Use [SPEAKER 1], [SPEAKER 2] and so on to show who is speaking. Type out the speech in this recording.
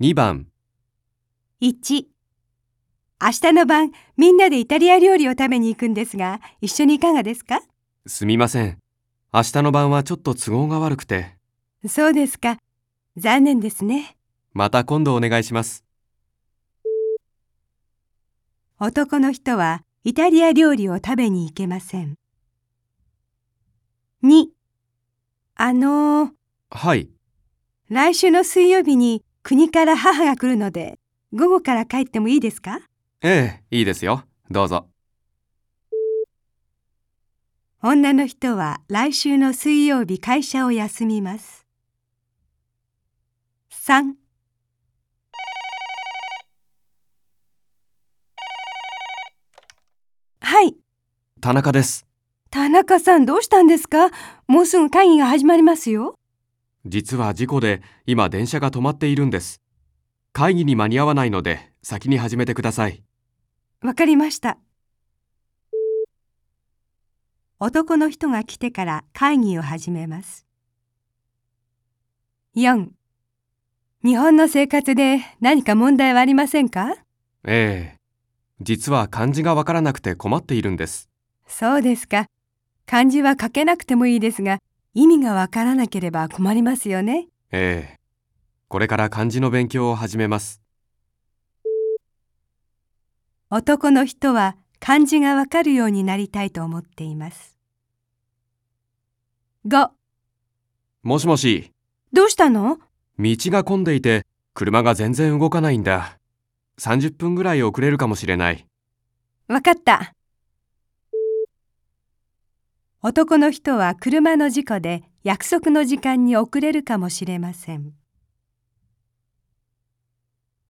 [SPEAKER 1] 2番、
[SPEAKER 2] 1明日の晩みんなでイタリア料理を食べに行くんですが一緒にいかがですか？
[SPEAKER 1] すみません。明日の晩はちょっと都合が悪くて、
[SPEAKER 2] そうですか。残念ですね。
[SPEAKER 1] また今度お願いします。
[SPEAKER 2] 男の人はイタリア料理を食べに行けません。2あの
[SPEAKER 1] はい、
[SPEAKER 2] 来週の水曜日に国から母が来るので午後から帰ってもいいですか？
[SPEAKER 1] ええ、いいですよ。どうぞ。
[SPEAKER 2] 女の人は来週の水曜日会社を休みます3はい
[SPEAKER 1] 田中です。
[SPEAKER 2] 田中さんどうしたんですか？もうすぐ会議が始まりますよ
[SPEAKER 1] 実は事故で今電車が止まっているんです。会議に間に合わないので先に始めてください。
[SPEAKER 2] わかりました男の人が来てから会議を始めます4日本の生活で何か問題はありませんか？
[SPEAKER 1] ええ、実は漢字がわからなくて困っているんです。
[SPEAKER 2] そうですか漢字は書けなくてもいいですが意味がわからなければ困りますよね。
[SPEAKER 1] ええ、これから漢字の勉強を始めます。
[SPEAKER 2] 男の人は漢字がわかるようになりたいと思っています。5
[SPEAKER 1] もしもし、
[SPEAKER 2] どうしたの？
[SPEAKER 1] 道が混んでいて車が全然動かないんだ。30分ぐらい遅れるかもしれない。
[SPEAKER 2] わかった男の人は車の事故で約束の時間に遅れるかもしれません。